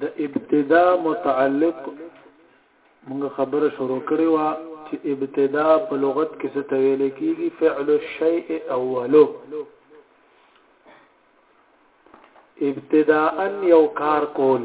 د ابتدا متعلق موږ خبره شروع کړې و چې ابتدا په لغت کې څه ته ویل کېږي فعل الشیء اوله ابتداءا یو کار کول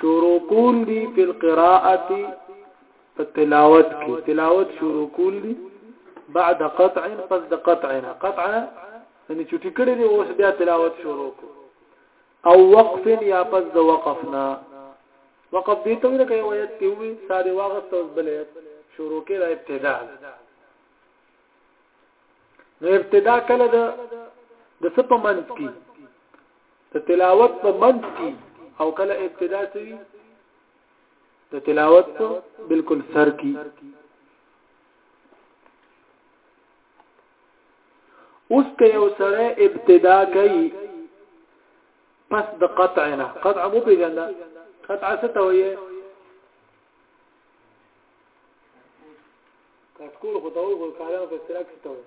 شروع کول دي په القراءه په تلاوت کې تلاوت شروع کول دي بعد قطع پس د قطعنا قطع یعنی چټی کړی دی اوس بیا تلاوت شروع کو او وقف یا پس د وقفنا وقف دې ته نه کوي وایت ته وي ساري واغست اوس بلې شروع کې را ابتدا نو ابتدا کله د د سپمنت کی د تلاوت په منځ کې او کله ابتدا سوي د تلاوت په بالکل سر کې اوس که یو سره ابتدا کوي پس د قطع نه قطع مو پیژنده قطع څه ته وایي کټکول خو ته وایي کارانو په سره کې ته وایي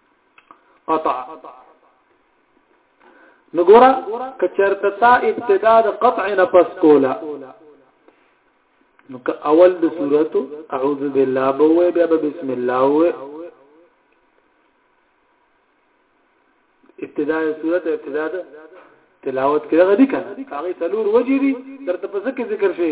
قطع نګورا کچرته تا ابتدا د قطع نه پس کولا نو که اول د صورت اعوذ بالله بوې بیا بسم الله وې ابتدا د صورت ابتدا د تلاوت کې غدي کنه هغه تلور وجري ترته په ذکر ذکر شي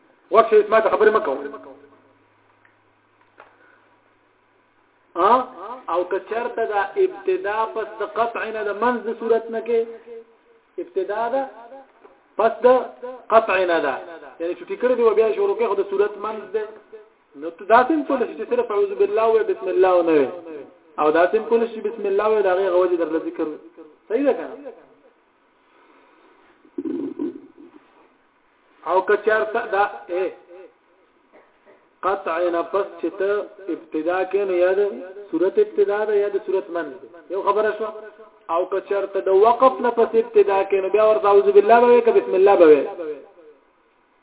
وخت شي ما ته خبرې مکو او که چرته دا ابتدا پس د قطع نه د منځ د صورت نه کې ابتدا ده پس د قطع نه ده یعنی چې ټیکړه دی بیا شروع کې خو د صورت منځ ده نو ته دا څنګه کول چې صرف اعوذ بالله او بسم الله نه او دا څنګه کول چې بسم الله او دا غي غوځي در ذکر صحیح ده کنه او کچارته دا اے قطع نفس چې ته ابتدا کې نه یاد صورت ابتدا ده یا د صورت من یو خبره شو او کچرته د وقف نفس ابتدا کې نه بیا ورته اعوذ بالله به کې بسم الله به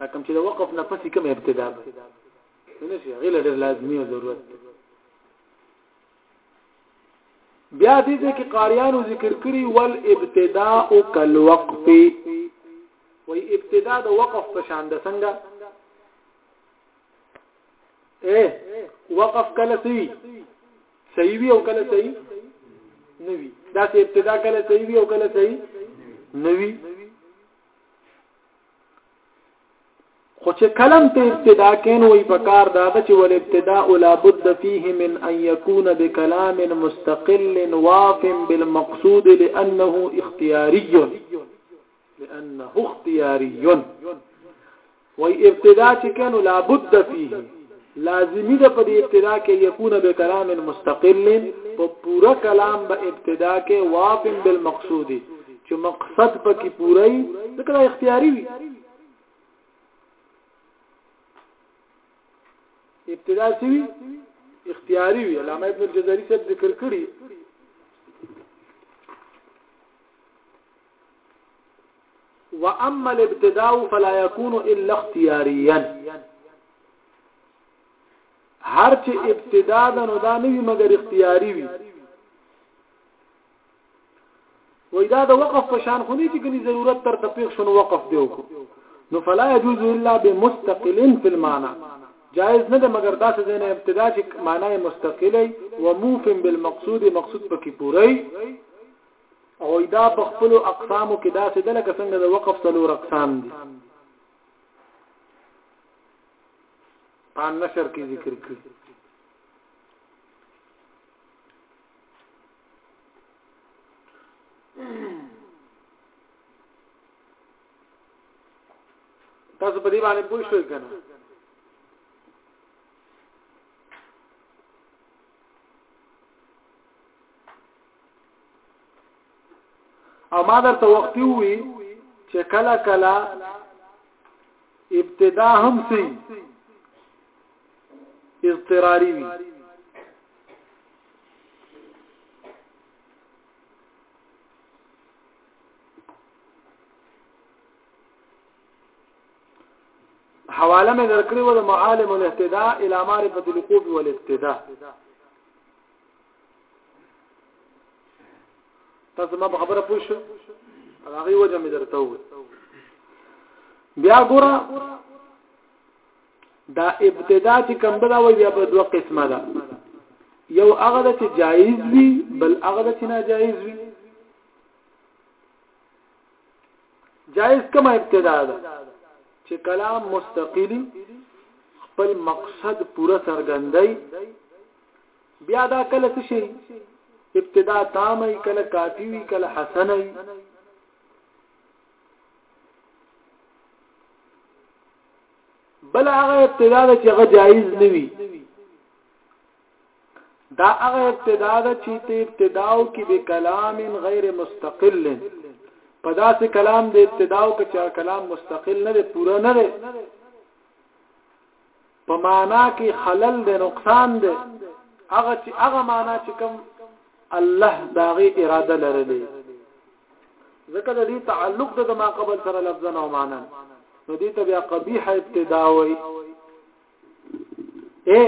دا کوم چې د وقف نه پسې کوم ابتدا به نه شي غیر ډېر لازمي او ضرورت بیا دې دې کې قاریانو ذکر کړی ول ابتداء او کل وقف وی ابتداء د وقف په شان د څنګه اے وقف کله سی صحیح وی او کله صحیح نوی دا چې ابتدا کله صحیح وی او کله صحیح نوی خو چې کلم ته ابتدا کین وي په کار دا چې ول ابتدا لا بد فيه من ان يكون بكلام مستقل واف بالمقصود لانه اختياري لانه اختياري وي ابتدا چې کین لا بد فيه لازمی ده په دې ابتدا کې یکون به کلام مستقل په پورا کلام به ابتدا کې وافن بالمقصود چې مقصد پکې پوره وي ځکه اختیاري وي ابتدا سوي اختیاري وي علامه ابن الجزري څه ذکر کړی واما الابتداء فلا يكون الا اختياريا هر چې ابتدا ده نو دا نه وي مګر اختیاري وي وای دا د وقف په شان خو نه چې کني ضرورت تر تطبیق شنو وقف دی وکړو نو فلا يجوز الا بمستقل في المعنى جائز نه ده مګر دا څه نه ابتدا چې معنی مستقلی و موفم بالمقصود مقصود پکې پوری او دا په خپل اقسامو کې داسې د لکه څنګه د وقف څلور اقسام دي ان نشر کې ذکر کړی تاسو په دې باندې پوه شئ کنه او ما درته وخت وی چې کله کله ابتدا هم سي اضطراری وي حواله مې درکړې و د معالم الاهتداء الى معرفه القوب والاقتداء تاسو ما په خبره پوه شئ هغه وجه مې درته وې بیا ګوره دا ابتدا چې کوم دا وي بیا په دوه قسمه ده یو هغه د چې جایز وي بل هغه د چې ناجایز وي جایز کومه ابتدا ده چې کلام مستقلی خپل مقصد پوره څرګندای بیا دا کله څه شي ابتدا تامه کله کافی وی کله حسنه وی بل هغه ابتدا ده چې هغه جایز نه وي دا هغه ابتدا ده چې ته ابتداو کې به کلام غیر مستقل په داسې کلام د ابتداو کې چې کلام مستقل نه دی پوره نه دی په معنا کې خلل د نقصان دی هغه چې هغه معنا چې کوم الله داغه اراده لرلې ځکه د دې تعلق د ما قبل سره لفظنا او معنا نو دې ته بیا قبیح ابتدا وای اے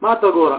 ما ته ګوره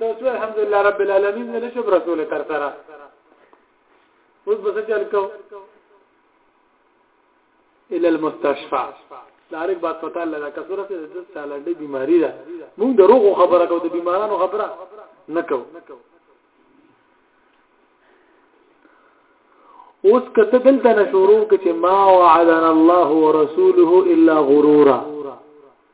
تاسو الحمدلله رب العالمین زه نشم رسول تر سره اوس به چل کو ال المستشفى دارک با سپیټال لږه کسره ته د سالنډي بیماری ده موږ د روغو خبره کوو د بیمارانو خبره نه کوو اوس کته دلته نشورو کې چې ما وعدنا الله ورسوله الا غرورا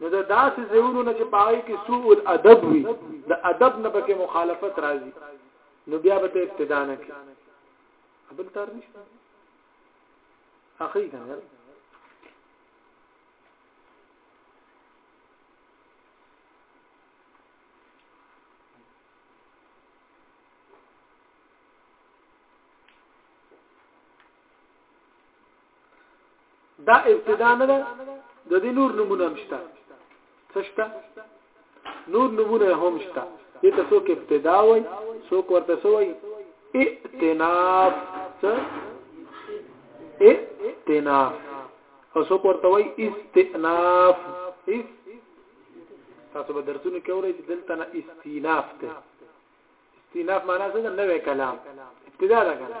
نو دا داسې ځایونو نه چې پای کې سوء الادب وي د ادب نه پکې مخالفت راځي نو بیا به ته ابتدا نه کې بل تر نشته اخی کنه دا ابتدا نه ده د دې نور نمونه هم شته څه شته نور نمونه هم شته دې ته څوک ابتدا وای څوک ورته سوای ائتناف څه ائتناف او څوک ورته وای استئناف اس تاسو به درسونه کولی چې دلته نه استیناف ته استیناف معنا څه ده نوې کلام ابتدا ده کنه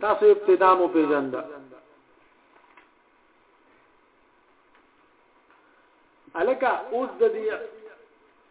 تاسو ابتدا مو پیژند الکه اوس د دې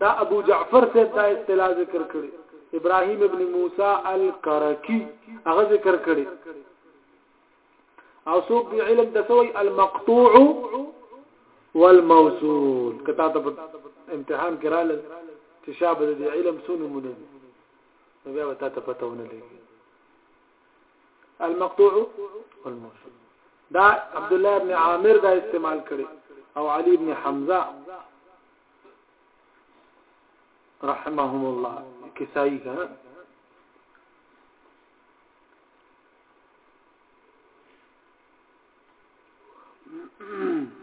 دا ابو جعفر صاحب دا اصطلاح ذکر کړي ابراهيم ابن موسی الکرکی هغه ذکر کړي او څوک دی علم د سوی المقطوع والموصول کته ته امتحان کرال چې شابه د علم سونه مونږ نو بیا وتا ته پته ونه لګي المقطوع والموصول دا عبد الله ابن عامر دا استعمال کړي او علي ابن حمزه رحمهم الله کسائی کا Mm-hmm.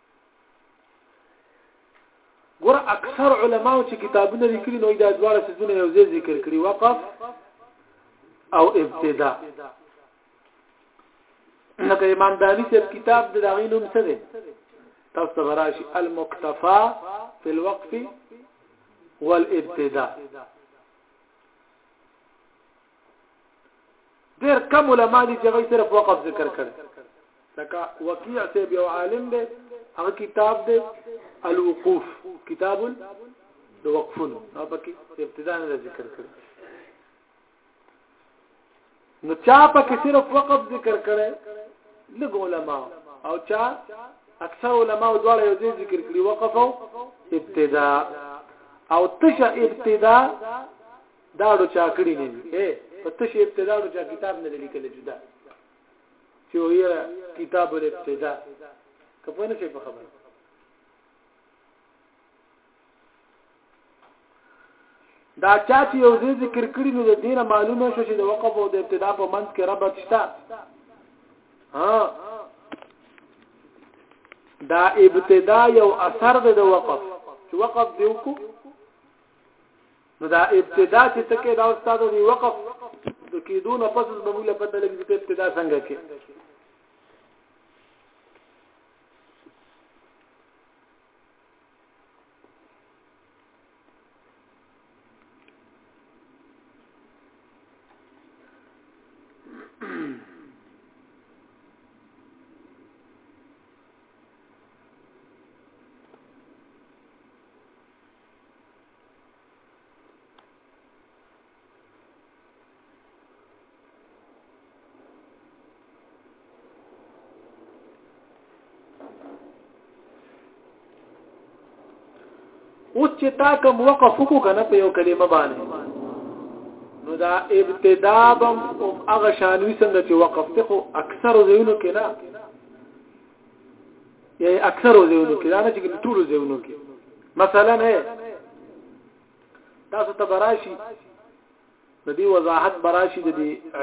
ګور اکثر علما چې کتابونه لیکلي نو دا دواړه سيزونه یو ځای ذکر کړي وقف او ابتدا لکه امام دانی چې کتاب د داغینوم څه دی تاسو ته راشي المکتفا فی الوقف والابتداء ډېر کم علما دي چې غي صرف وقف ذکر کړي لکه وقیع ته یو عالم دی هغه کتاب دی الوقوف کتاب د وقفونو هغه پکې ابتدا نه ذکر کړي نو چا پکې صرف وقف ذکر کړي لږ علما او چا اکثر علما دواړه یو ځای ذکر کړي وقف او ابتدا او تشه ابتدا داړو چا کړی نه دي اے په تشې ابتدا نو چا کتاب نه لیکل جدا چې ویرا کتاب الابتدا کپو نه شي په خبره دا چا چې یو ځای ذکر کړی نو د دینه معلومه شو چې د وقف او د ابتدا په منځ کې ربط شته ها دا ابتدا یو اثر دی د وقف چې وقف دی وکړو نو دا ابتدا چې تکې دا استاد دی وقف د کېدو نه پس به موږ له پته لګي چې ابتدا څنګه کې اوس چې تا کوم وقف وکړو کنه په یو کلمه باندې نو دا ابتدا بم او هغه شانوي څنګه چې وقف ته خو اکثر زینو کې نه یا اکثر زیونو کې دا نه چې ټول زیونو کې مثلا نه تاسو ته براشي د دې وضاحت براشي د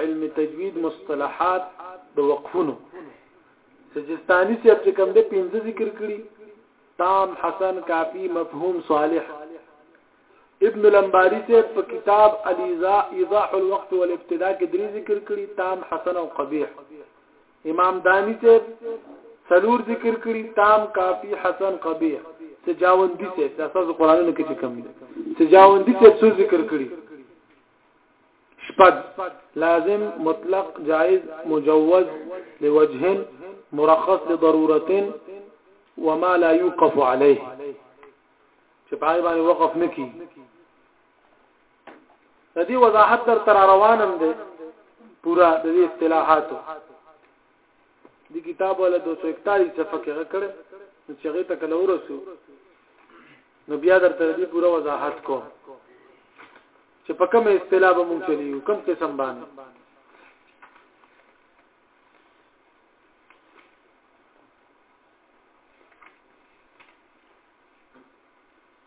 علم تجوید مصطلحات د وقفونو سجستانی چې په کوم د پنځه ذکر کړی تام حسن کافی مفهوم صالح ابن لمباری سے په کتاب الیزا ایضاح الوقت والابتداء کې درې ذکر کړی تام حسن او قبیح امام دانی ته سلور ذکر کړي تام کافی حسن قبیح سجاوندی ته د اساس قرانونو کې چې کم دي سجاوندی ته څو ذکر کړي شپږ لازم مطلق جائز مجوز لوجه مرخص لضروره وما لا يوقف عليه چې پای باندې وقف نکي د دې وضاحت در تر روانم دی پورا د دې اصطلاحاتو د کتاب ول 241 صفحه کې کړه نو چې هغه ته کله ورسو نو بیا در تر دې پورا وضاحت کوم چې په کوم اصطلاح به مونږ چلیو کوم قسم باندې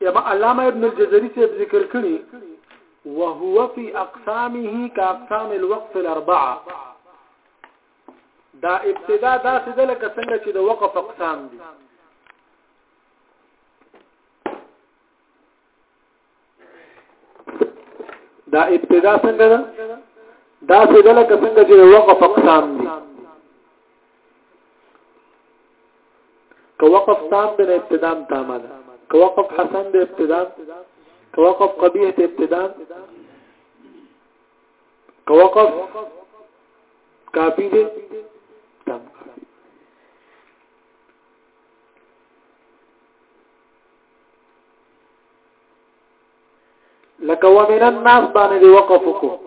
یما علامه ابن الجزري صاحب ذکر کړی وهو في اقسامه كاقسام الوقف الاربعه دا ابتدا دا څه ده لکه څنګه چې د وقف اقسام دي دا ابتدا څنګه ده دا څه ده لکه څنګه چې د وقف اقسام دي که وقف تام دی نه ابتدام تام ده که وقف حسن دی ابتدام که وقف قبیح دی ابتدام که وقف کافی دی تام کافی لکه ومن الناس باندې وقف وکړو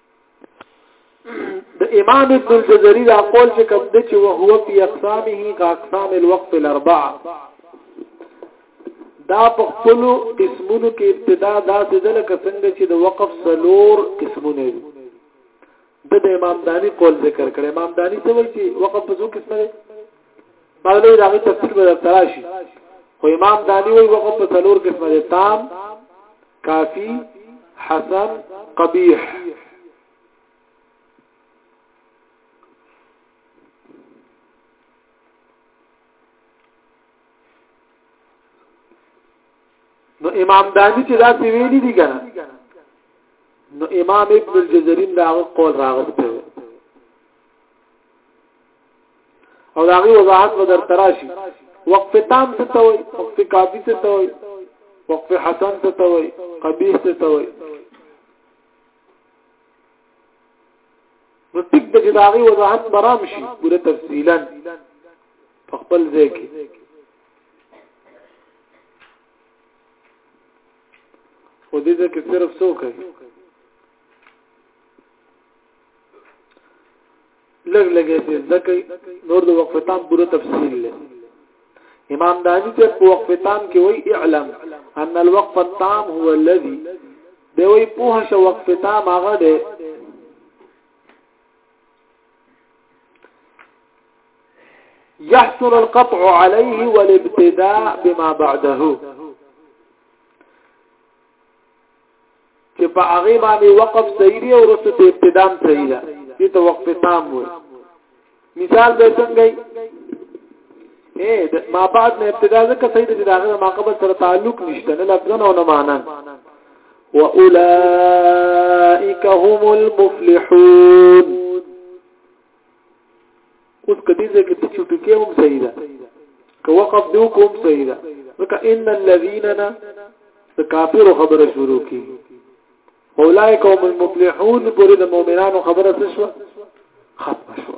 د امام ابن الجزري دا قول چې کوم د چې هو په اقسامه غ اقسام الوقف الاربعه دا په خپل قسمونو کې ابتدا دا د لکه څنګه چې د وقف سلور قسمونه دي د امام دانی قول ذکر کړ امام دانی څه وایي چې وقف په څو قسمه باندې دا غي تفصیل به تراشي خو امام دانی وی وقف په څلور قسمه دي تام کافی حسن قبیح نو امام دانی چې دا سی ویلي دي کنه نو امام ابن الجزرین دا قول راغسته او دا غي وضاحت به در تراشي وقف تام څه ته وي وقف کافي څه ته وي وقف حسن څه ته وي قبيح څه ته وي نو ټیک د جداغي وضاحت برام شي ګوره تفصیلا خپل ځای کې خو دې ځکه صرف څوک لګ لګې دې ځکه نور د وقف تام پوره تفصیل لې امام دانی چې په وقف تام کې وایي اعلم ان الوقف التام هو الذي دی وایي په شو وقف تام هغه دی يحصل القطع عليه والابتداء بما بعده چې په هغه باندې وقف صحیح دی او رسو ته ابتدام صحیح ده دې ته وقف تام وي مثال به څنګه اے ما بعد نه ابتدا ځکه صحیح دی دا هغه ما قبل سره تعلق نشته نه لفظونه او نه معنا واولائک هم المفلحون اوس کدي ځکه چې چټکی هم صحیح ده که وقف دیو کوم صحیح ده ځکه ان الذين نا کافر خبره شروع کی اولئک هم المفلحون پر د مؤمنانو خبره څه شو ختم شو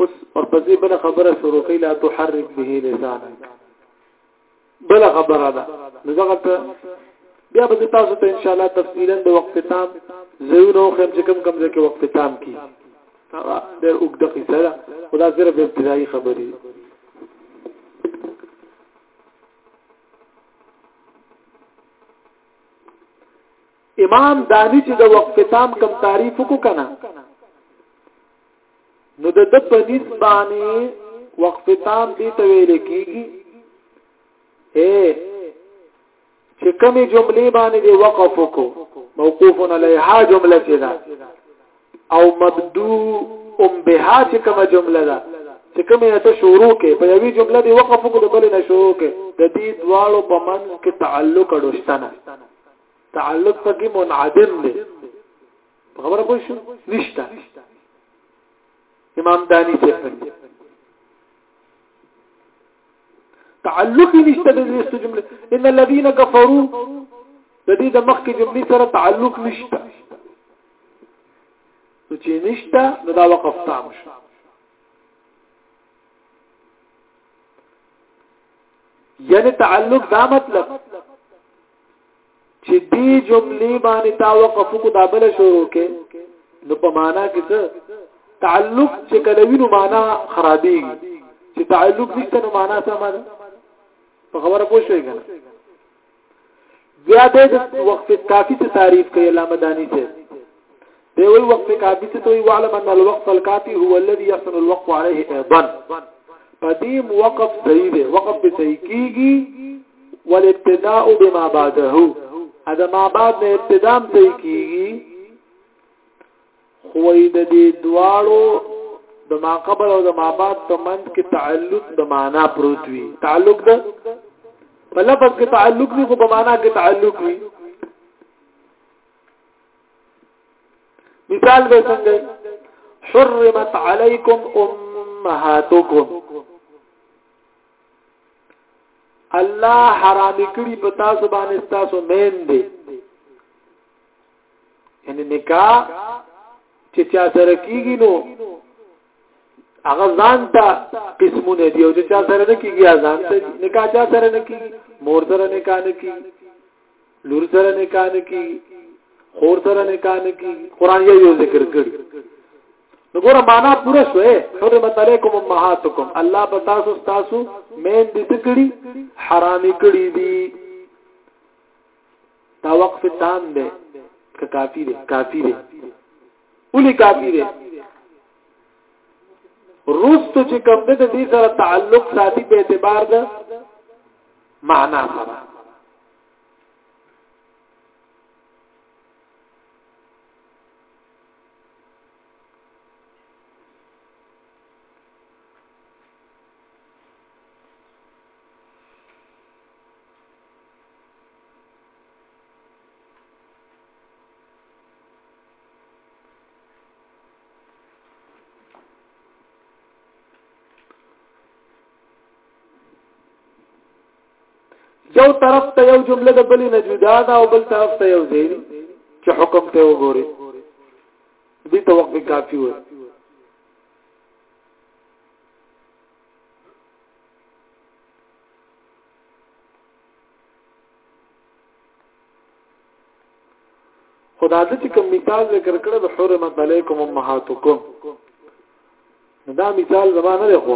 اوس ورپسې بل خبره شروع کړي لا تحرك به لسانك بل خبره ده نو ځکه بیا به تاسو ته ان شاء الله تفصیلا د وقف تام زیو نو خیم چې کم کم ځکه وقف تام کی دا ډېر وګد قصه ده خدا صرف ابتدایي خبرې امام دانی چې د وقف تام کم تعریف کو کنه نو د د په نسبانه وقف تام دي ته ویل کیږي اے چې کمی جملې باندې دی وقف وکړو موقوف علیها جمله چې ده او مبدو ام بها چې کومه جمله ده چې کومه ته شروع کې په یوې جمله دی وقف وکړو بل نه شروع کې د دې دواړو په منځ کې تعلق اډوشتنه تعلق پکې منعدم دی په خبره پوه شو نشته امام دانی څه کوي تعلق نشته د دې جمله ان الذين كفروا د دې د مخکې جملې سره تعلق نشته نو چې نشته نو دا وقف تام شو یعنی تعلق دا مطلب چې دې جملې باندې تا وقف کو دا بل شروع کې نو په معنا کې څه تعلق چې کله وینو معنا خرابېږي چې تعلق نشته نو معنا څه معنا په خبره پوه شئ کنه بیا د وقف کافی ته تعریف کوي علامه دانی ته دی وی وقف کافی څه توي وعلم ان الوقف الکافی هو الذي يحسن الوقف عليه ايضا قديم وقف صحیح دی وقف به صحیح کیږي والابتداء بما بعده اذا ما بعد نه ابتدام صحیح کیږي خو د دې دواړو د ما قبل او د ما بعد په منځ کې تعلق د معنا پروت وي تعلق د په لفظ کې تعلق نه خو په معنا کې تعلق وي مثال به څنګه حرمت علیکم امهاتکم الله حرام کړی په تاسو باندې تاسو مین دي یعنی نکاح چې چا سره کیږي نو هغه ځان ته قسمونه دی او چې چا سره نه کیږي ځان ته نکاح چا سره نه کیږي مور سره نکاح نه کیږي لور سره نکاح نه کیږي خور سره نکاح نه کیږي قران یې ذکر کړی نو ګوره معنا پوره شوه حرمت علیکم امهاتکم الله پتا سو تاسو مین دې تکړي حرامي کړی دي دا وقف تام دی که کافی دی کافی دی اولی کافی دی روستو چې کوم د دې سره تعلق ساتي په اعتبار ده معنا سره یو طرف ته یو جمله د بلې نه جدا ده او بل طرف ته یو ځای چې حکم ته وګوري دې ته وخت کافي وي خدا د چې کوم مثال ذکر کړ د حرمت علیکم امهاتکم دا مثال زمانه له خو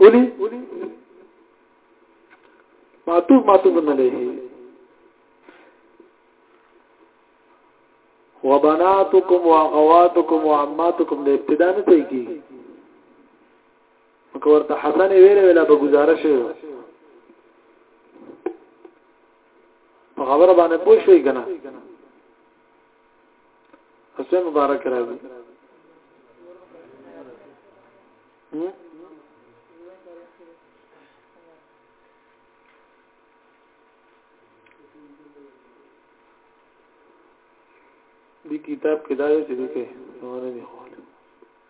ولي ماتو ماتو بنلې وبناتکم واخواتکم وعماتکم د ابتدا نه کوي که ورته حسن ویل ویلا به گزاره شي په خبره باندې پوه شوي کنه حسین مبارک راځي دي کتاب کې دا چې دي کې نور نه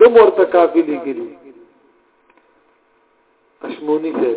دو مرتا کافی لگلی اشمونی سے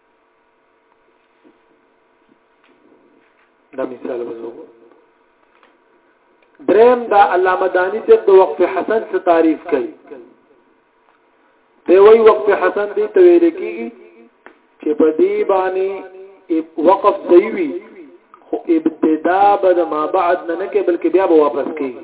دا مثال وزوګو دریم دا علامه دانی ته د وقف حسن څخه تعریف کړي دی وی وقف حسن دی ته ویل کیږي چې په دې باندې وقف صحیح وي خو ابتدا به ما بعد نه نه کې بلکې بیا به واپس کیږي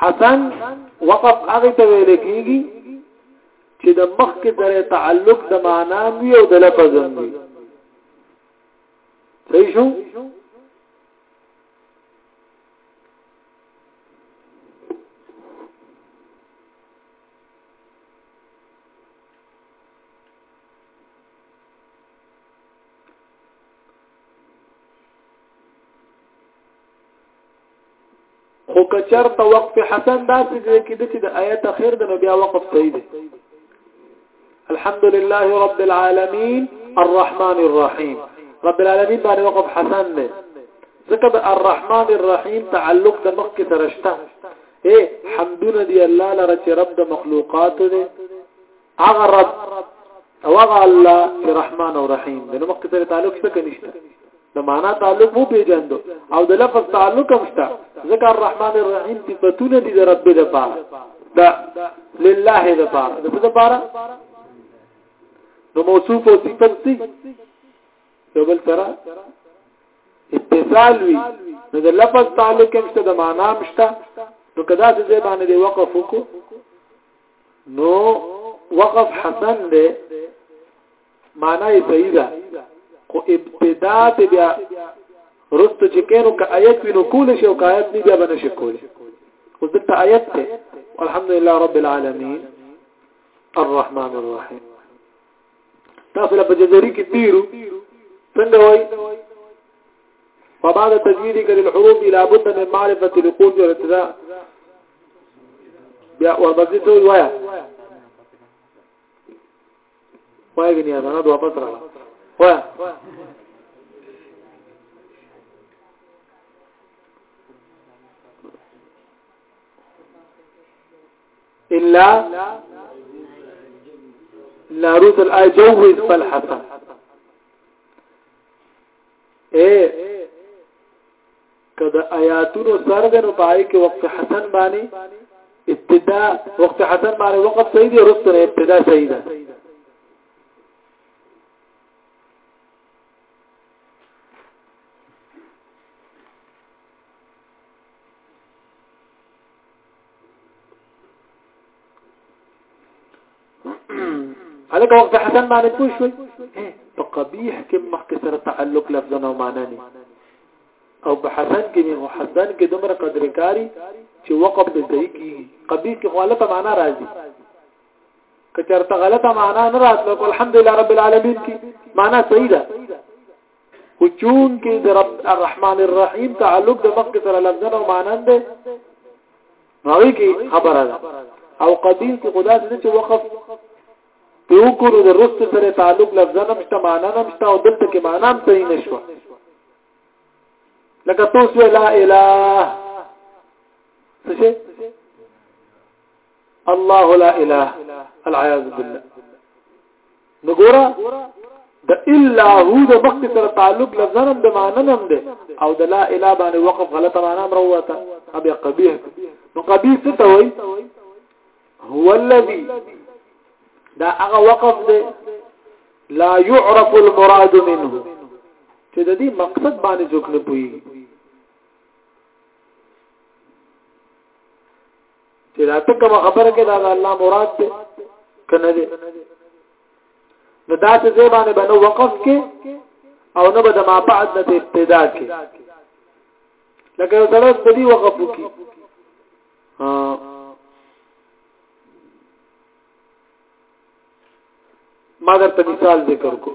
حسن وقف هغه ته ویل کیږي چې د مخ کې سره تعلق د معنا وی او د لفظ وی صحیح شو خو کچر ته وقف حسن داسې دی کې د چې د آیت اخر د نبي وقف صحیح دی الحمد لله رب العالمين الرحمن الرحيم رب العالمين باندې وقف حسن دی ځکه د الرحمن الرحيم تعلق د مخ کې سره شته اے حمدونه دی الله لره چې رب د مخلوقات دی هغه رب او هغه الله چې رحمان او رحیم دی نو مخکې سره تعلق څه کنيشته د معنا تعلق وو پیژندو او د لفظ تعلق هم شته ځکه الرحمن الرحیم صفاتونه دي د رب لپاره دا لله لپاره د څه لپاره نو موصوف او صفات دي یو بل سره اتصال وي نو د لفظ تعلق هم شته د معنا هم شته نو کدا چې باندې وقف وکړو نو وقف حسن دی معنی صحیح ده خو ابتدا ته بیا رست چې کینو که آیت وینو کول شي او که آیت نه بیا بنه شي کول او دلته آیت ته الحمدلله رب العالمین الرحمن الرحیم تاسو له بجزري کې تیرو څنګه وای فبعد تجوید کل الحروف الى بد من معرفه القوت والابتداء بیا وربځې ته وایا وای غنی انا دوه پس راغله وای الا لاروت الاجوز فالحسن اے کدا آیاتونو سر دنو پای کې وقف حسن باندې ابتدا وقف حسن باندې وقف صحیح دی رست نه ابتدا صحیح ده الکه وخت حسن باندې پوه شو په قبیح کې مخکې سره تعلق لفظونه او معنی نه او په حسن کې نه حسن کې دومره قدر کاری چې وقف د ځای کې قبیح کې غلطه معنی راځي که چرته غلطه معنی نه راتله الحمدلله رب العالمین کې معنی صحیح ده خو چون کې د رب الرحمن الرحیم تعلق د مخک سره لفظن او مانند ده نو کې خبره ده او قبیل کې خدا دې چې وقف په وکړو د رست سره تعلق لفظن هم شته معنا هم شته او دلته کې معنا هم صحیح نشو لکه توسو لا اله څه الله لا اله العياذ بالله نو ګوره د الا هو د مخکې سره تعلق لفظنم د معننم ده او د لا اله باندې وقف غلطه معنا مروته ابي قبيح نو قبيح څه ته وای هو الذي دا هغه وقف ده لا يعرف المراد منه چې د دې مقصد باندې ځوک نه پوي چې دا ته کوم خبره کې دا الله مراد دی کنه دی نو دا ته زبانه باندې وقف کې او نه به د ما بعد نه ابتدا کې لکه یو سره د دې وقف وکي ها ما درته مثال ذکر کو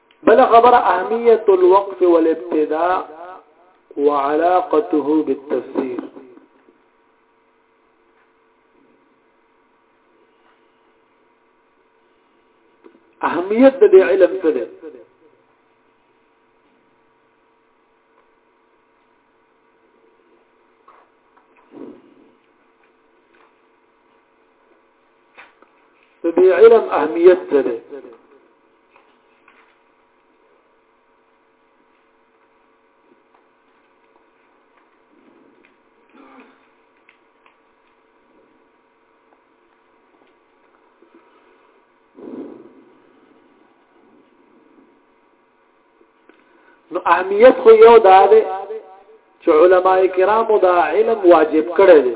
بل خبر أهمية الوقف والابتداء وعلاقته بالتفسير أهمية دي علم فدر د دې علم اهمیت څه دی نو اهمیت خو یو دا دی چې علما کرامو دا علم واجب کړی دی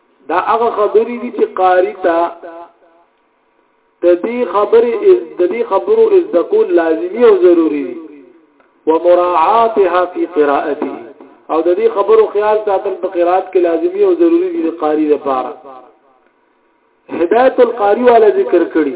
دا هغه خبرې دي چې قاری ته د دې خبرې د دې خبرو از د کول لازمي او ضروری دي ومراعاتها في قراءته او د دې خبرو خیال ساتل په قرات کې لازمي او ضروری دي د قاری لپاره هدایت القاری والا ذکر کړي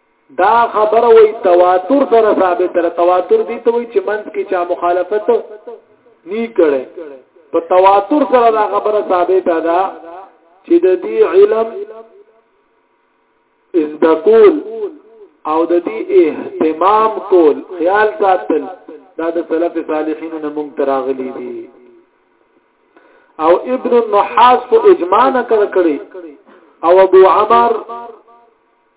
دا خبره وای تواتر سره ثابت ده تواتر دي ته وای چې منځ کې چا مخالفت نی کړي په تواتر سره دا خبره ثابت ده چې د دې علم ازدکول او د دې اهتمام کول خیال ساتل دا د سلف صالحین نه مونږ تراغلي دي او ابن النحاس په اجماع نه کړی او ابو عمر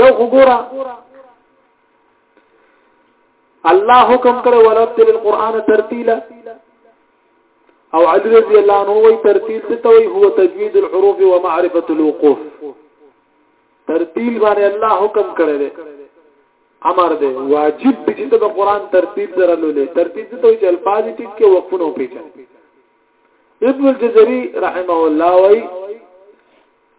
یو وګوره الله حکم کړو ورتل القرآن ترتیلا او علی رضی الله عنه وی ترتیل ستوي هو تجوید الحروف ومعرفه الوقوف ترتیل باندې الله حکم کړی دی امر دی واجب دی چې د قران ترتیب سره لولې ترتیب ته چې الفاظ ټیک کې وقفونه پیچا ابن الجزري رحمه الله وایي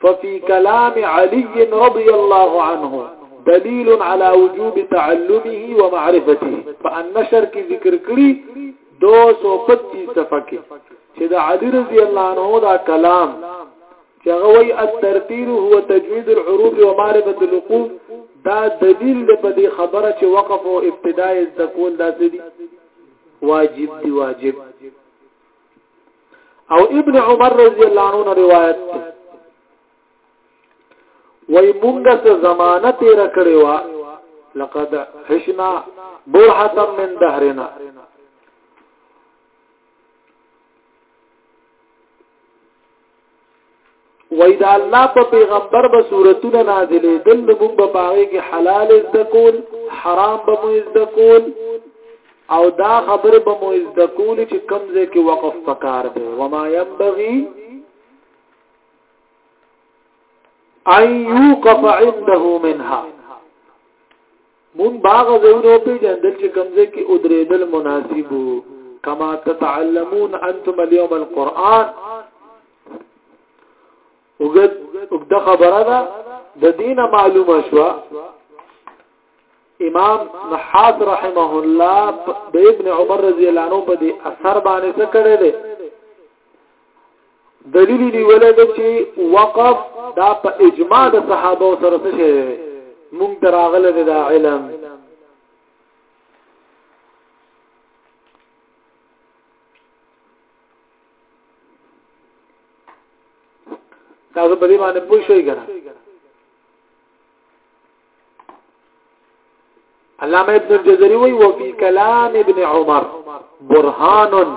ففي كلام علي رضي الله عنه دليل على وجوب تعلمه ومعرفته فالنشر کې ذکر کړی 225 صفحه کې چې د علي رضی الله عنه دا کلام چې هغه وی الترتیل هو تجوید العروض و معرفت الوقوف دا دلیل دی په دې خبره چې وقف او ابتداء د کول داسې دي واجب دی واجب او ابن عمر رضی الله عنه روایت ده وای مونږه ته زمانہ تیر کړی وا لقد حشنا برحه من دهرنا وای دا الله په پیغمبر به صورتونه نازلې دل نو موږ به پاره کې حلال زده کول حرام به مو زده کول او دا خبر به مو زده کول چې کمزې کې وقف پکار دی و ما ينبغي اي يوقف عنده منها مون باغ زونو په جندل چې کمزې کې ادریدل مناسب کما تتعلمون انتم اليوم القرآن وګد وګد خبره ده د دینه معلومه شو امام نحاس رحمه الله د ابن عمر رضی الله عنه په دې اثر باندې څه کړی دی دلیل نیولې ده چې وقف دا په اجماع د صحابه سره څه شي مونږ دراغله د علم تاسو په دې باندې پوه شئ کنه علامه ابن الجزري وی وفي كلام ابن عمر برهان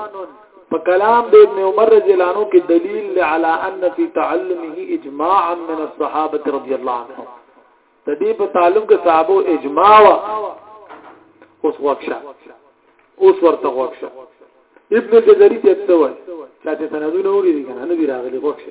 په کلام د ابن عمر رضی الله عنه کې دلیل علی ان فی تعلمه اجماعا من الصحابه رضی الله عنهم د دې په تعلق کې صحابه اجماع وا اوس وښه اوس ورته وښه ابن الجزري ته څه وایي چې سندونه وګورئ کنه نه دی راغلی وښه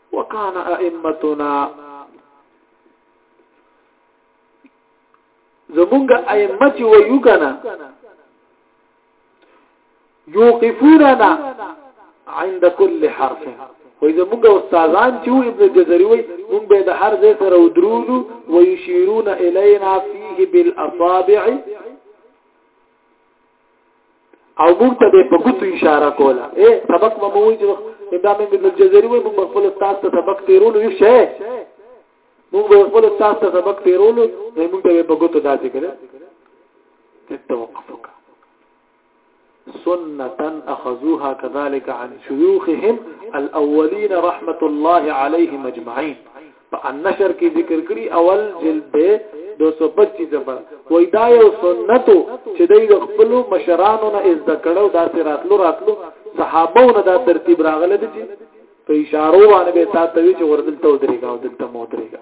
وکان ائمتنا زمونږ ائمه چې ویو کنه یوقفوننا عند كل حرف وې زمونږ استادان چې ابن جزري وي مونږ به د هر ځای سره ودرولو ويشيرون الينا فيه بالاصابع او موږ ته به په ګوتو اشاره کوله اے سبق به موږ چې دا موږ د جزري وي موږ خپل استاد ته سبق تیرولو یو شی موږ خپل استاد ته سبق تیرولو نو موږ ته په ګوتو داسې کړه چې توقف وکړه سنة أخذوها كذلك عن شيوخهم الأولين رحمة الله عليهم أجمعين په النشر کې ذکر کړي اول جلد دی 225 صفحه وای دا یو سنت چې دوی د خپل مشرانو نه از د کړو دا سي راتلو راتلو صحابو نه دا ترتیب راغله دي چې په اشارو باندې به تا ته وی چې وردل ته ودرېګا او دلته مو ودرېګا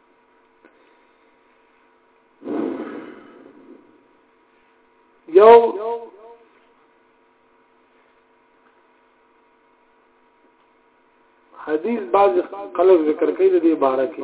یو حدیث بعض خلق ذکر کوي د دې باره کې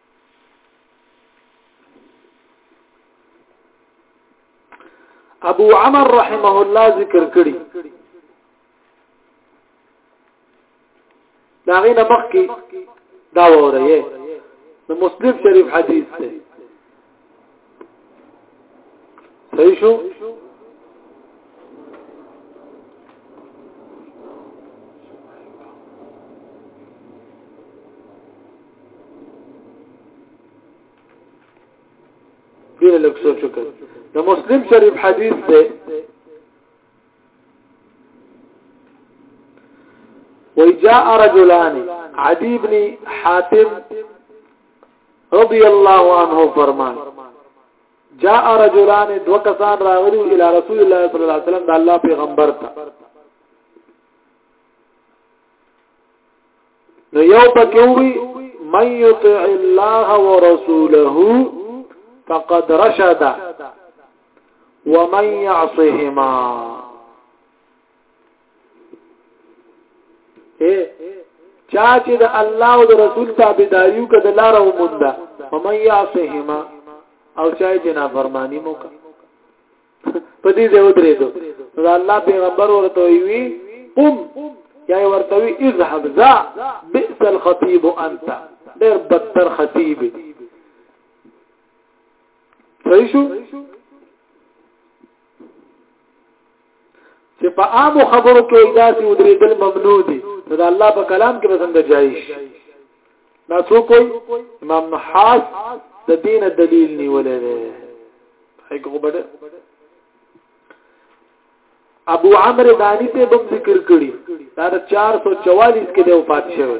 ابو عمر رحمه الله ذکر کړی دا غینه مخکې دا وره یې د مسلم شریف حدیث دی صحیح شو ډیر لږ سوچ وکړ د مسلم شریف حدیث دی وجاء رجلان عدي بن حاتم رضی الله عنه فرمای جاء رجلان دو کسان راغلی الی رسول الله صلی الله علیه وسلم د الله پیغمبر ته نو یو پکوي من یطع الله ورسوله فقد رشد ومن يعصهما اے چا چې د الله او د رسول تابعداریو کده لار او مونده فمن یعصهما او چا چې نافرمانی مو کا په دې ځای ودرې دو نو الله پیغمبر ورته وی قم یا ورته وی اذهب ذا بئس الخطيب انت ډېر بدتر خطيب صحیح شو چې په عام خبرو کې اجازه ودرېدل ممنوع دي نو د الله په کلام کې به څنګه جایز دا څوک امام نحاس د دین دلیل نیولې ده هیڅ وبده ابو عمرو دانی ته بم ذکر کړی دا 444 کې دی وفات شوی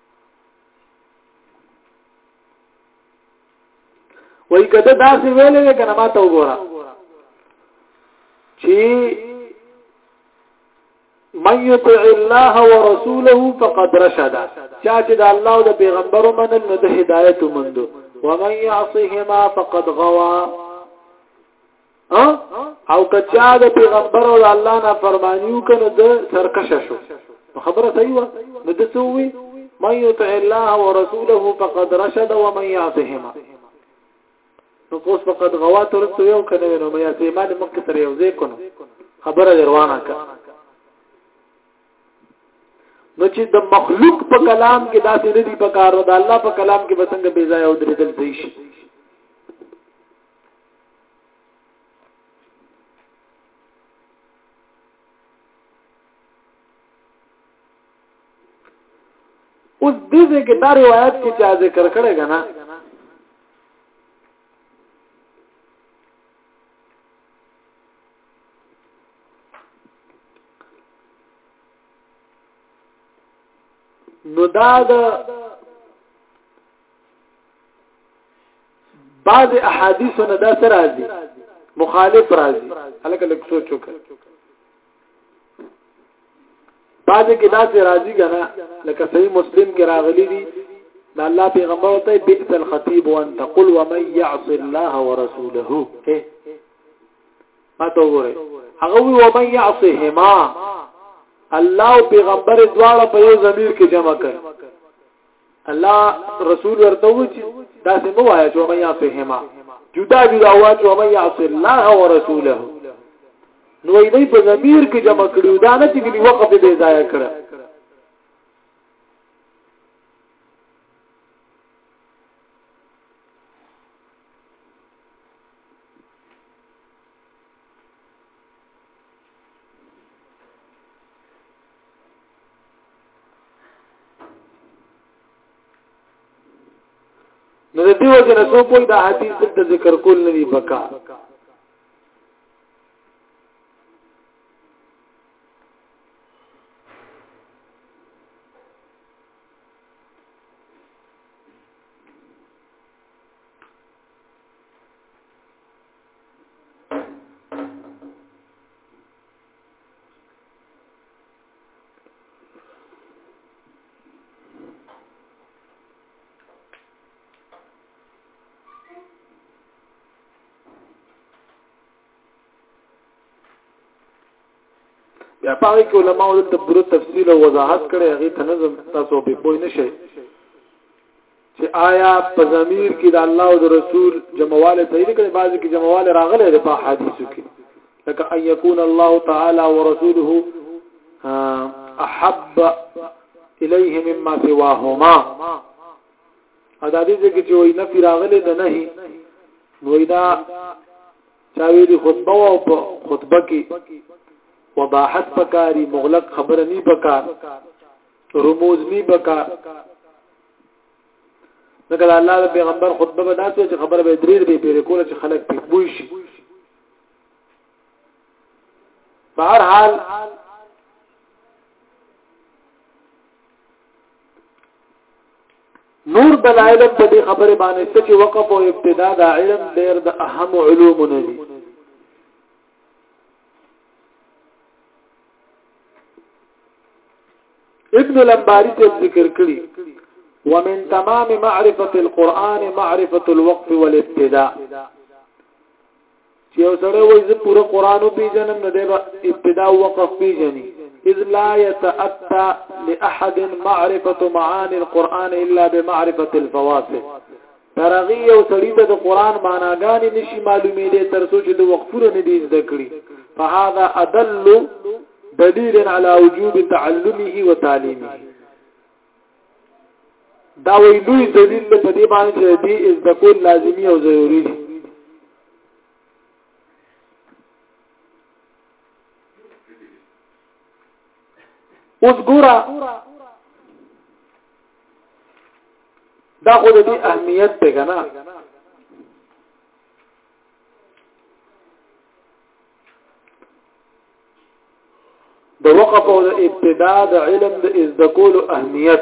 وای کده داسې ویلې ده کنه ما ته وګوره چې من یطع الله ورسوله فقد رشد چا چې د الله او د پیغمبر منل نو د هدایت مندو ومن يعصهما فقد غوا او کچا د پیغمبر او الله نه فرمانیو کنه د سرکش شو خبره صحیح و نو د څووي من يطع الله ورسوله فقد رشد ومن يعصهما نو اوس فقد غوا ترته یو کنه نو مې ته مال مکه تر یو ځای کنه خبره روانه کا نو چې د مخلوق په کلام کې داسې نه دی په کار د الله په کلام کې بسنګ بې ځای او درېدل دی شي اوس دې دې کې دا روایت کې چا ذکر کړی غنا نو دا د بعض احادیث نه دا سره راځي مخالف راځي هلکه لک سوچ وکړه بعض کې دا سره راځي کنه لکه صحیح مسلم کې راغلي دي دا الله پیغمبر ته بئس الخطيب وان تقول ومن يعص الله ورسوله ايه ما ته وره هغه ومن يعصهما الله او پیغمبر دواړه په یو ضمیر کې جمع کړي الله رسول ورته و چې دا څه مو وایي چې ومن يعصهما جدا جدا وا چې ومن يعص الله ورسوله نو دې په ضمیر کې جمع کړو دا نه چې ګلی وقف دې ځای کړه نو د دې وجه نه سو کوئی دا حدیث د ذکر کول نه دی بکا بیا پاره کې علما د پوره تفصیل او وضاحت کړي هغه ته نظم تاسو به پوه نه شئ چې آیا په ضمیر کې د الله او د رسول جمعواله صحیح کړي بعضی کې جمعواله راغله د په حدیثو کې لکه ان یکون الله تعالی ورسوله احب الیه مما سواهما ادا دې چې چې وای نه فراغله د نه نو دا چاوی دی خطبه او په خطبه کې وضاحت پکاري مغلق خبره نه پکار رموز نه پکار لکه د الله د پیغمبر خطبه به داسې چې خبره به درې درې پیری کوله چې خلک پک بوي شي په هر حال نور دلایل په دې خبره باندې چې وقف او ابتدا د علم ډېر د اهم علوم نه دي ابن لمباری ته ذکر کړی ومن تمام معرفه القرآن معرفه الوقف والابتداء چې یو سره وایي زه پوره قران پیژنم نو دا ابتدا او وقف پیژني اذ لا يتاتى لاحد معرفه معاني القران الا بمعرفه الفواصل ترغی یو سړی ته د قران معناګانې نشي معلومې دي تر څو چې د وقفره نه دي زده کړي فهذا ادل دلیل علی وجوب تعلمه وتعلیمه دا وی لوی دلیل په دې باندې چې دې از د کول لازمی او ضروری دي اوس ګورا دا خو د دې اهمیت ته کنه د وقف او د ابتداء د علم د از د کول اهمیت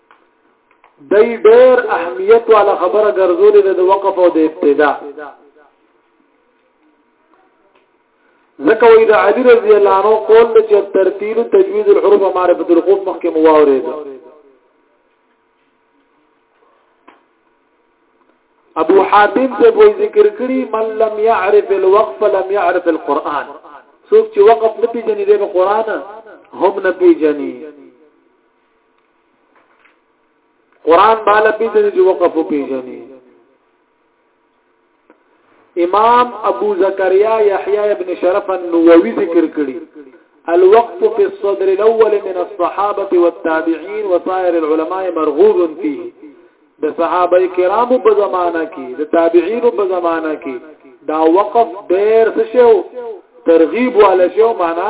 د ډېر اهمیت والا خبره ګرځولې ده د وقف او د ابتدا ځکه وې د علي رضی الله عنه قول د چې ترتیل تجوید الحروف معرفت الخوف مخکې مواورې ده ابو حاتم ته وې ذکر کړی من لم يعرف الوقف لم يعرف القرآن څوک چې وقف نه پیژني د قرآن هم نه پیژني قران بالا په دې چې وقف پیژني امام ابو زکریا یحیی ابن شرف النووي ذکر کړی الوقف في الصدر الاول من الصحابه والتابعين وصائر العلماء مرغوب فيه د صحابه کرامو په زمانہ کې د تابعینو په زمانہ کې دا وقف ډېر څه شو ترغیب ولا شو معنا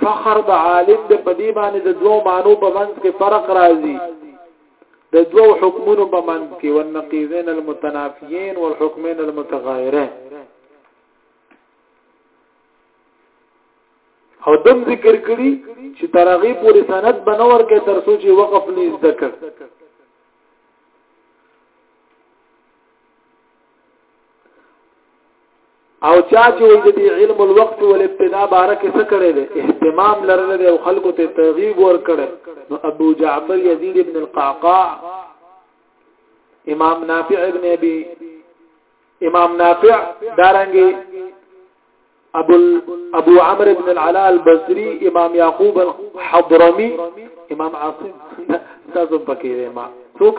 فخر د عالم د پدی باندې د دوو معنو په منځ کې فرق راځي د دوو حکمونو په منځ کې والنقيضين المتنافيين والحكمين المتغايرين او دم ذکر کړي چې ترغیب پورې سند بنور کې تر سوچي وقف نه ذکر او چا چې وې د علم الوقت والابتداء بارکه څه کړي دي اهتمام لرل دي او خلکو ته ترغیب ور کړي نو ابو جعفر يزيد ابن القعقاع امام نافع ابن ابي امام نافع دارنګي ابو ابو عمرو بن العلاء البصري امام يعقوب الحضرمي امام عاصم تاسو پکې ما څوک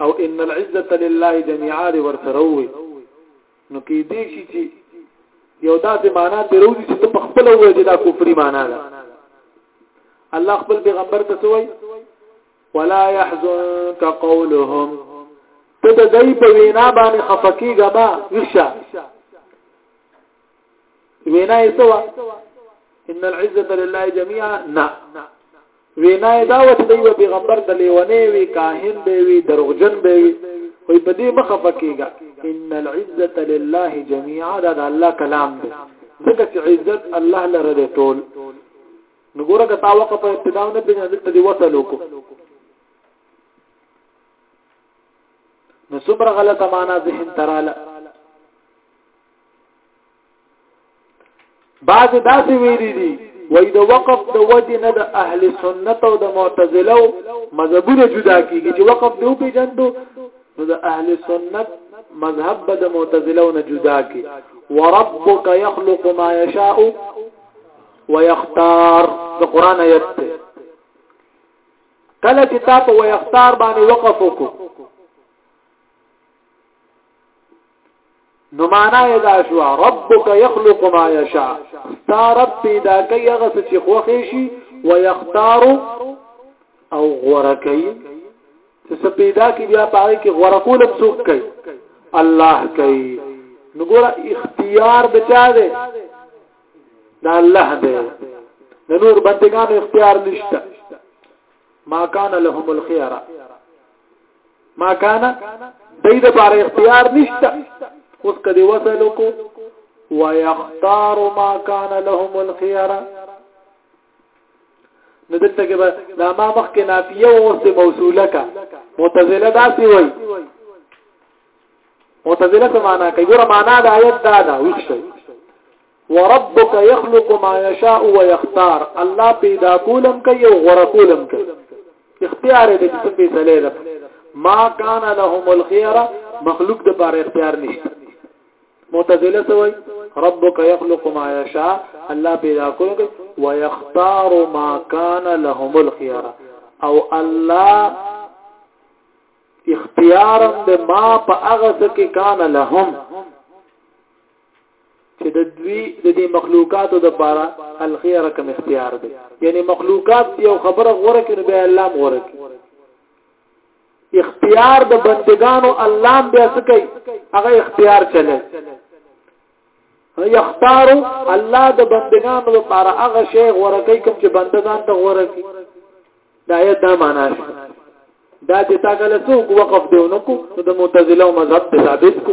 او ان العزه لله جميعا دی ورسره وي نو کې دې شي چې یو داسې معنا ته روزي چې په خپل وې چې دا کفري معنا ده الله خپل پیغمبر ته وایي ولا يحزنك قولهم ته د دې په وینا باندې خفقېږه ما وښه وینا یې سوا ان العزه لله جميعا نا وینا یې دا و چې دی پیغمبر د لیونې وی کاهن به وی دروغجن به وی خو په دې مخه پکېږي ان العزه لله جميعا دا د الله کلام دی ځکه چې عزت الله لره دی ټول نو ګوره که تا وقف په ابتدا نه پیژنې دلته دی وصل وکړو نو څومره غلطه معنا ذهن تراله بعض داسې ویلي دي وای د وقف د وجه نه د اهل سنت او د معتزله مذهبونه جدا کیږي چې وقف دی په جندو نو د اهل سنت مذهب به د معتزله نه جدا کی وربک يخلق ما يشاء ويختار د قران آیت کله چې تاسو ويختار باندې وقف وکړو نو معنا یې دا شو ربک یخلق ما یشاء ستا رب پیدا کوي هغه څه چې خوښي شي و یختار او غوړه کوي چې څه پیدا کوي بیا پاره کې غوړه کول څوک کوي الله کوي نو ګور اختیار بچا دی دا الله دی نور بندگان اختیار نشته ما کان لهم الخيار ما کان دای د بار اختیار نشته اوس کدی وصل کو ويختار ما کان لهم الخيار نو دلته کې به دا ما مخکې نافیه او اوس موصوله کا معتزله داسي وای معتزله څه معنا کوي ګوره معنا د آیت دا دا وښه وربک یخلق ما یشاء و یختار الله پیدا کولم کوي او غره کولم کوي اختیار دې چې په سلې ده ما کان لهم الخيره مخلوق د بار اختیار نشته معتزله سوي ربک یخلق ما یشاء الله پیدا کوي و یختار ما کان لهم الخيره او الله اختیارم د ما په هغه څه کې کان لهم چې د دوی د دې مخلوقاتو د پاره الخيار کوم اختیار دی یعنی مخلوقات یو خبره غوړه کړي به الله غوړه کړي اختیار د بندگانو الله بیا څه کوي هغه اختیار چلے یختار الله د بندگانو لپاره هغه شی غوړه کوي کوم چې بندگان ته غوړه کوي دا یې دا معنا شي دا چې تا کله څوک وقف دیونکو نو د معتزله مذهب ته ثابت کو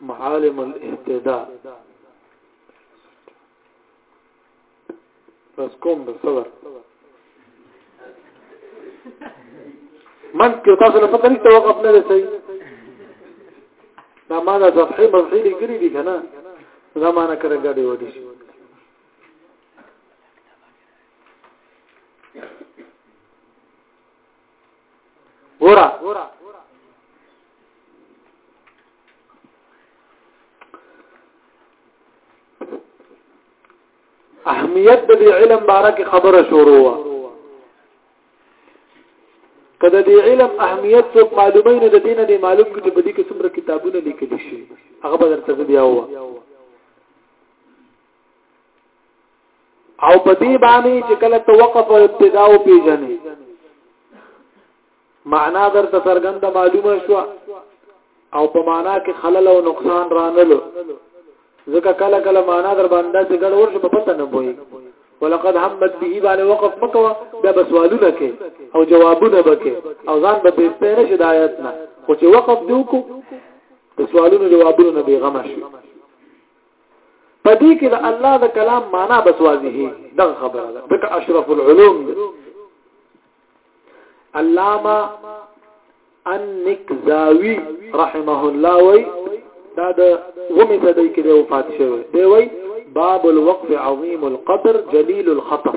معالم الاهتداء بس کوم د صبر من کې تاسو نه پته نه توقف نه لسی دا ما دا صفحه مفعول کړی دي کنه زمانہ کړه غړي وډی شي ګورا اهمیت د علم باره کې خبره شروع وا کله د علم اهمیت څوک معلومه نه د دین د معلوم کې په دې کې څومره کتابونه لیکل شي هغه به درته بیا وایي او په دې باندې چې کله توقف او ابتدا او پیژنې معنا درته څرګند معلومه شو او په معنا کې خلل او نقصان رانلو ځکه کله کله معنا در باندې چې ګډ ورشه په پته نه پوي ولقد همت به باندې وقف مکوا دا بسوالونه کې او جوابونه بکې او ځان به پیسته نه شي د آیت نه خو چې وقف دیو کو د سوالونو جوابونه به غمه شي په دې کې د الله د کلام معنا بس واضح ده خبره ده دغه اشرف العلوم ده علامه النکزاوی رحمه الله وی دا د غمی صدی کې د وفات شوی دی وی باب الوقف عظیم القدر جلیل الخطر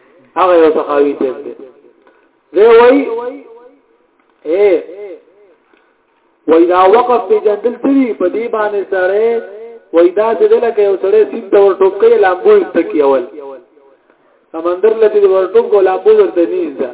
هغه یو سخاوي ته دی دی وای اے وای دا وقف په جندل تری په دې باندې سره وای دا چې لکه یو سره سیم ته ور ټوپ کوي لامبو یې تکي اول سمندر لته ور ټوپ کو لامبو ورته نه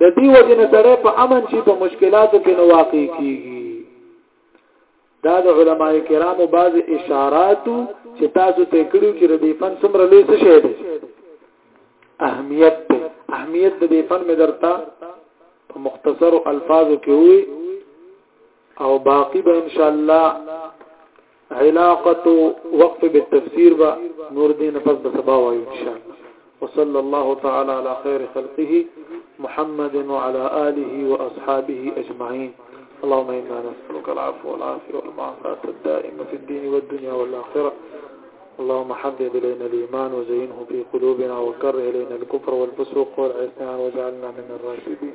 د دې وجه نه سره په امن شي په مشکلاتو کې نو واقع کیږي دا د علما کرامو بعض اشارات چې تاسو ته کړیو چې د دې فن څومره لوی څه شی دی اهمیت دی اهمیت د دې فن مې درته په مختصر الفاظو کې وي او باقی به ان شاء الله علاقه وقف بالتفسير با نور دین پس د سبا وایو ان شاء الله وصلى الله تعالى على خير خلقه محمد وعلى آله وأصحابه أجمعين اللهم إنا نسألك العفو والعافية والمعافاة الدائمة في الدين والدنيا والآخرة اللهم حبب إلينا الإيمان وزينه في قلوبنا وكره إلينا الكفر والفسوق والعصيان وجعلنا من الراشدين